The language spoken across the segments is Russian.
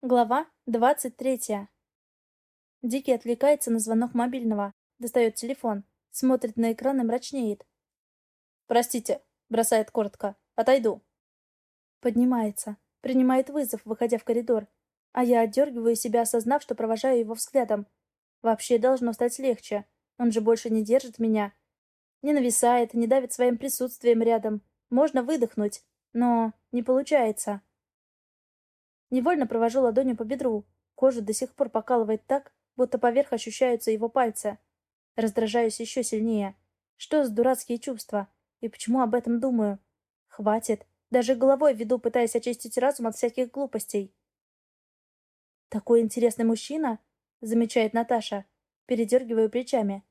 Глава двадцать третья. Дикий отвлекается на звонок мобильного, достает телефон, смотрит на экран и мрачнеет. «Простите», — бросает коротко, — «отойду». Поднимается, принимает вызов, выходя в коридор, а я отдергиваю себя, осознав, что провожаю его взглядом. Вообще должно стать легче, он же больше не держит меня. Не нависает, не давит своим присутствием рядом. Можно выдохнуть, но не получается. Невольно провожу ладонью по бедру. Кожу до сих пор покалывает так, будто поверх ощущаются его пальцы. Раздражаюсь еще сильнее. Что за дурацкие чувства? И почему об этом думаю? Хватит. Даже головой веду, пытаясь очистить разум от всяких глупостей. «Такой интересный мужчина», — замечает Наташа. Передергиваю плечами.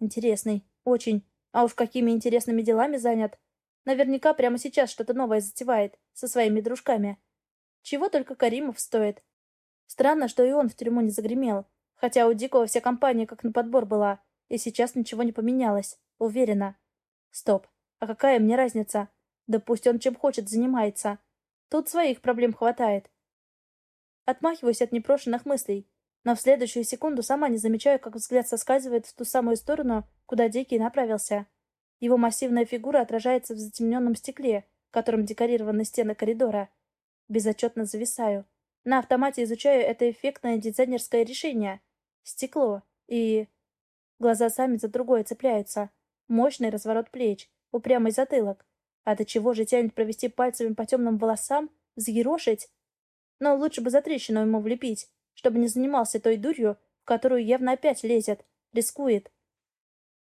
«Интересный. Очень. А уж какими интересными делами занят. Наверняка прямо сейчас что-то новое затевает со своими дружками. Чего только Каримов стоит. Странно, что и он в тюрьму не загремел. Хотя у Дикого вся компания как на подбор была. И сейчас ничего не поменялось. Уверена. Стоп. А какая мне разница? Да пусть он чем хочет занимается. Тут своих проблем хватает. Отмахиваюсь от непрошенных мыслей. Но в следующую секунду сама не замечаю, как взгляд соскальзывает в ту самую сторону, куда Дикий направился. Его массивная фигура отражается в затемненном стекле, которым декорированы стены коридора. Безотчетно зависаю. На автомате изучаю это эффектное дизайнерское решение. Стекло. И... Глаза сами за другое цепляются. Мощный разворот плеч. Упрямый затылок. А до чего же тянет провести пальцами по темным волосам? Взъерошить? Но лучше бы затрещину ему влепить, чтобы не занимался той дурью, в которую явно опять лезет. Рискует.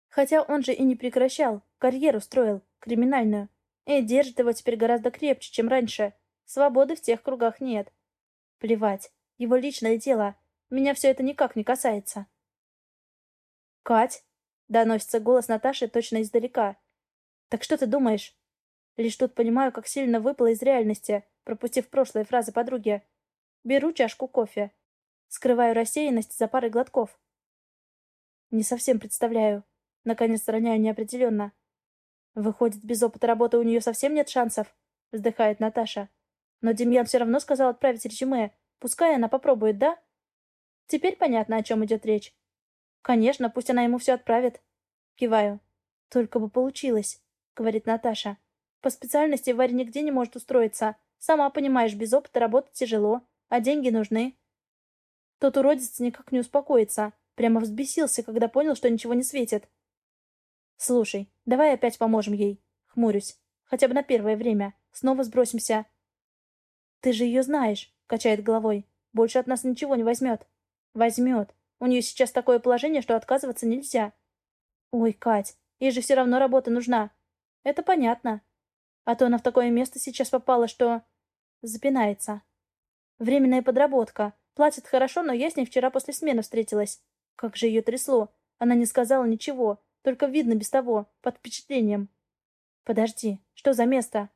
Хотя он же и не прекращал. Карьеру строил. Криминальную. И держит его теперь гораздо крепче, чем раньше. Свободы в тех кругах нет. Плевать. Его личное дело. Меня все это никак не касается. «Кать!» — доносится голос Наташи точно издалека. «Так что ты думаешь?» Лишь тут понимаю, как сильно выпало из реальности, пропустив прошлые фразы подруги. Беру чашку кофе. Скрываю рассеянность за парой глотков. Не совсем представляю. Наконец роняю неопределенно. Выходит, без опыта работы у нее совсем нет шансов? Вздыхает Наташа. Но Демьян все равно сказал отправить резюме. Пускай она попробует, да? Теперь понятно, о чем идет речь. Конечно, пусть она ему все отправит. Киваю. Только бы получилось, говорит Наташа. По специальности Варя нигде не может устроиться. Сама понимаешь, без опыта работать тяжело, а деньги нужны. Тот уродец никак не успокоится. Прямо взбесился, когда понял, что ничего не светит. «Слушай, давай опять поможем ей». Хмурюсь. Хотя бы на первое время. Снова сбросимся. «Ты же ее знаешь», — качает головой. «Больше от нас ничего не возьмет». «Возьмет. У нее сейчас такое положение, что отказываться нельзя». «Ой, Кать, ей же все равно работа нужна». «Это понятно. А то она в такое место сейчас попала, что...» Запинается. «Временная подработка. Платит хорошо, но я с ней вчера после смены встретилась. Как же ее трясло. Она не сказала ничего, только видно без того, под впечатлением». «Подожди, что за место?»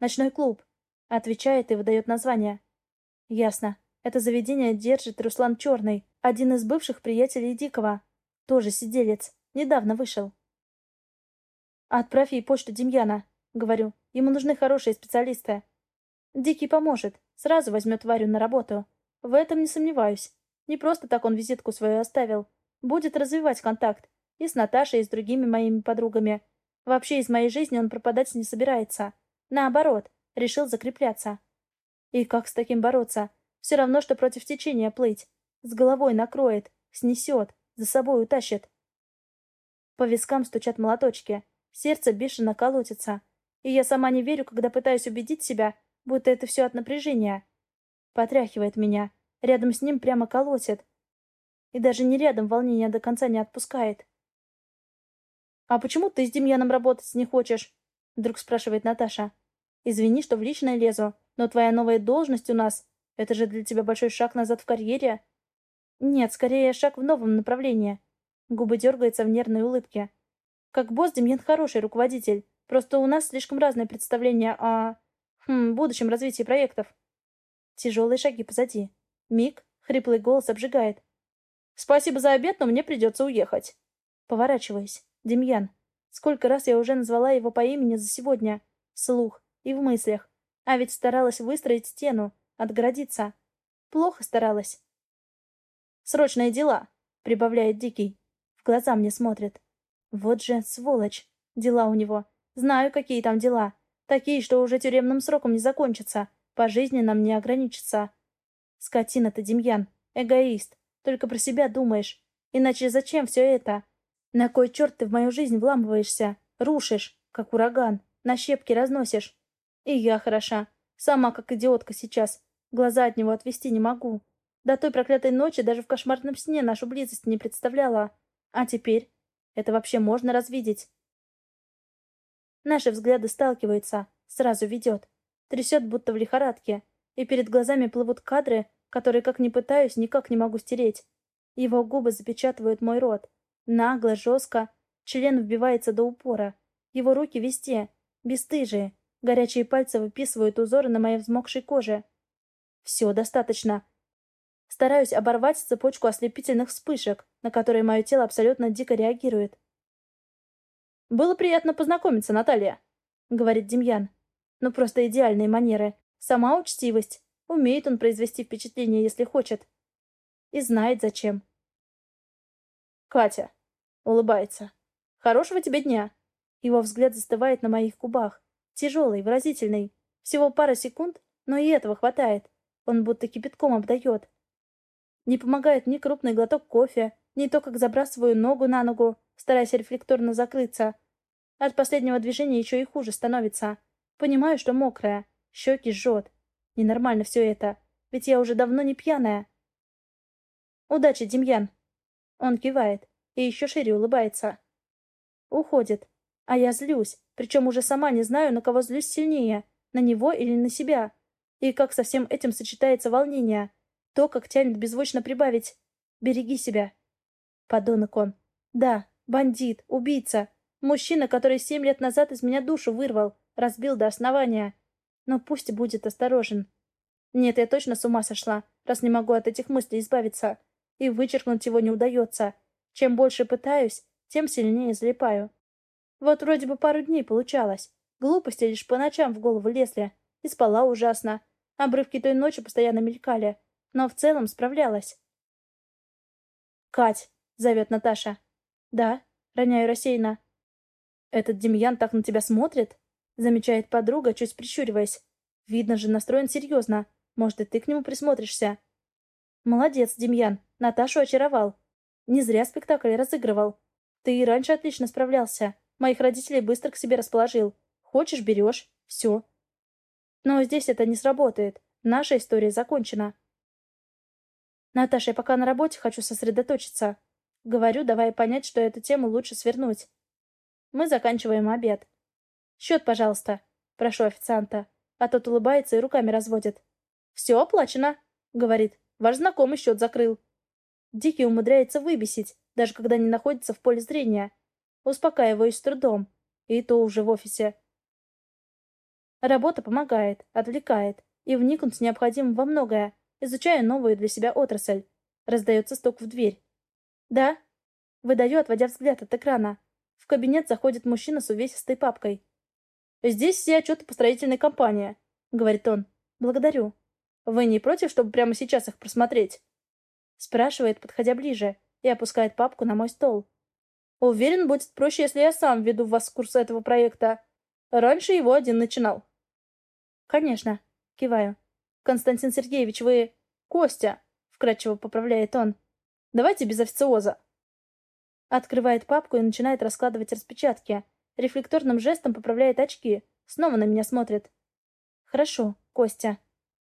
«Ночной клуб. Отвечает и выдает название. Ясно. Это заведение держит Руслан Черный, один из бывших приятелей Дикого. Тоже сиделец. Недавно вышел. «Отправь ей почту Демьяна», — говорю. «Ему нужны хорошие специалисты». Дикий поможет. Сразу возьмет Варю на работу. В этом не сомневаюсь. Не просто так он визитку свою оставил. Будет развивать контакт. И с Наташей, и с другими моими подругами. Вообще из моей жизни он пропадать не собирается. Наоборот, решил закрепляться. И как с таким бороться? Все равно, что против течения плыть. С головой накроет, снесет, за собой утащит. По вискам стучат молоточки. Сердце бешено колотится. И я сама не верю, когда пытаюсь убедить себя, будто это все от напряжения. Потряхивает меня. Рядом с ним прямо колотит. И даже не рядом волнение до конца не отпускает. «А почему ты с Демьяном работать не хочешь?» Вдруг спрашивает Наташа. Извини, что в личное лезу, но твоя новая должность у нас — это же для тебя большой шаг назад в карьере. Нет, скорее шаг в новом направлении. Губы дергаются в нервной улыбке. Как босс Демьян хороший руководитель. Просто у нас слишком разное представление о... Хм, будущем развитии проектов. Тяжелые шаги позади. Миг, хриплый голос обжигает. «Спасибо за обед, но мне придется уехать». Поворачиваясь. Демьян. Сколько раз я уже назвала его по имени за сегодня. Слух и в мыслях. А ведь старалась выстроить стену, отгородиться. Плохо старалась. «Срочные дела», — прибавляет Дикий. В глаза мне смотрит. Вот же сволочь. Дела у него. Знаю, какие там дела. Такие, что уже тюремным сроком не закончатся. Пожизненным не ограничится. Скотина ты, Демьян. Эгоист. Только про себя думаешь. Иначе зачем все это? На кой черт ты в мою жизнь вламываешься? Рушишь, как ураган. На щепки разносишь. И я хороша. Сама как идиотка сейчас. Глаза от него отвести не могу. До той проклятой ночи даже в кошмарном сне нашу близость не представляла. А теперь? Это вообще можно развидеть? Наши взгляды сталкиваются. Сразу ведет. Трясет, будто в лихорадке. И перед глазами плывут кадры, которые, как ни пытаюсь, никак не могу стереть. Его губы запечатывают мой рот. Нагло, жестко. Член вбивается до упора. Его руки везде. Бесстыжие. Горячие пальцы выписывают узоры на моей взмокшей коже. Все, достаточно. Стараюсь оборвать цепочку ослепительных вспышек, на которые мое тело абсолютно дико реагирует. «Было приятно познакомиться, Наталья», — говорит Демьян. «Ну просто идеальные манеры. Сама учтивость. Умеет он произвести впечатление, если хочет. И знает, зачем. «Катя», — улыбается. «Хорошего тебе дня». Его взгляд застывает на моих губах. Тяжелый, выразительный. Всего пара секунд, но и этого хватает. Он будто кипятком обдает. Не помогает ни крупный глоток кофе, ни то, как забрасываю ногу на ногу, стараясь рефлекторно закрыться. От последнего движения еще и хуже становится. Понимаю, что мокрая. Щеки жжет. Ненормально все это. Ведь я уже давно не пьяная. Удачи, Демьян. Он кивает и еще шире улыбается. Уходит. А я злюсь. Причем уже сама не знаю, на кого злюсь сильнее. На него или на себя. И как со всем этим сочетается волнение. То, как тянет беззвучно прибавить. «Береги себя». Подонок он. Да, бандит, убийца. Мужчина, который семь лет назад из меня душу вырвал, разбил до основания. Но пусть будет осторожен. Нет, я точно с ума сошла, раз не могу от этих мыслей избавиться. И вычеркнуть его не удается. Чем больше пытаюсь, тем сильнее залипаю. Вот вроде бы пару дней получалось. Глупости лишь по ночам в голову лезли. И спала ужасно. Обрывки той ночи постоянно мелькали но в целом справлялась. «Кать!» — зовет Наташа. «Да», — роняю рассеянно. «Этот Демьян так на тебя смотрит?» — замечает подруга, чуть прищуриваясь. «Видно же, настроен серьезно. Может, и ты к нему присмотришься?» «Молодец, Демьян. Наташу очаровал. Не зря спектакль разыгрывал. Ты и раньше отлично справлялся. Моих родителей быстро к себе расположил. Хочешь — берешь. Все. Но здесь это не сработает. Наша история закончена. «Наташа, я пока на работе хочу сосредоточиться». Говорю, давая понять, что эту тему лучше свернуть. Мы заканчиваем обед. «Счет, пожалуйста», — прошу официанта. А тот улыбается и руками разводит. «Все оплачено», — говорит. «Ваш знакомый счет закрыл». Дикий умудряется выбесить, даже когда не находится в поле зрения. Успокаиваюсь с трудом. И то уже в офисе. Работа помогает, отвлекает, и вникнуть необходимо во многое изучая новую для себя отрасль. Раздается стук в дверь. «Да?» Выдаю, отводя взгляд от экрана. В кабинет заходит мужчина с увесистой папкой. «Здесь все отчеты по строительной компании», — говорит он. «Благодарю. Вы не против, чтобы прямо сейчас их просмотреть?» Спрашивает, подходя ближе, и опускает папку на мой стол. «Уверен, будет проще, если я сам веду вас в курс этого проекта. Раньше его один начинал». «Конечно», — киваю. «Константин Сергеевич, вы...» «Костя!» — вкратчиво поправляет он. «Давайте без официоза». Открывает папку и начинает раскладывать распечатки. Рефлекторным жестом поправляет очки. Снова на меня смотрит. «Хорошо, Костя».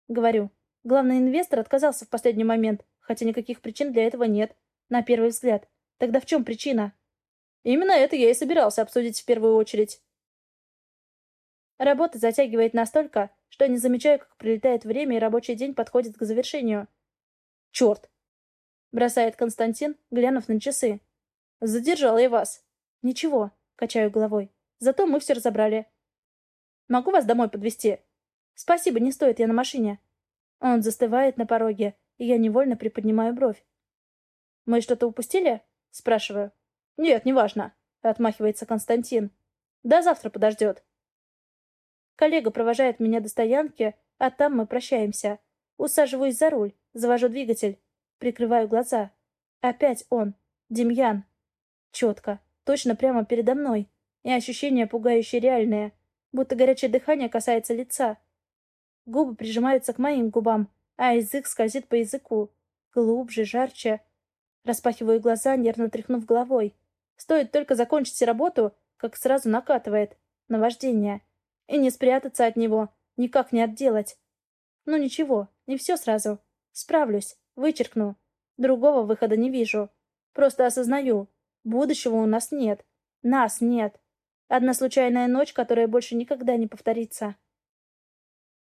Говорю. Главный инвестор отказался в последний момент, хотя никаких причин для этого нет. На первый взгляд. Тогда в чем причина? Именно это я и собирался обсудить в первую очередь. Работа затягивает настолько, что не замечаю, как прилетает время, и рабочий день подходит к завершению. «Черт!» — бросает Константин, глянув на часы. «Задержал я вас». «Ничего», — качаю головой. «Зато мы все разобрали». «Могу вас домой подвезти?» «Спасибо, не стоит, я на машине». Он застывает на пороге, и я невольно приподнимаю бровь. «Мы что-то упустили?» — спрашиваю. «Нет, неважно», — отмахивается Константин. «До завтра подождет». Коллега провожает меня до стоянки, а там мы прощаемся. Усаживаюсь за руль, завожу двигатель, прикрываю глаза. Опять он. Демьян. Четко. Точно прямо передо мной. И ощущение пугающе реальное. Будто горячее дыхание касается лица. Губы прижимаются к моим губам, а язык скользит по языку. Глубже, жарче. Распахиваю глаза, нервно тряхнув головой. Стоит только закончить работу, как сразу накатывает. Наваждение. И не спрятаться от него, никак не отделать. Ну ничего, не все сразу. Справлюсь, вычеркну. Другого выхода не вижу. Просто осознаю. Будущего у нас нет. Нас нет. Одна случайная ночь, которая больше никогда не повторится.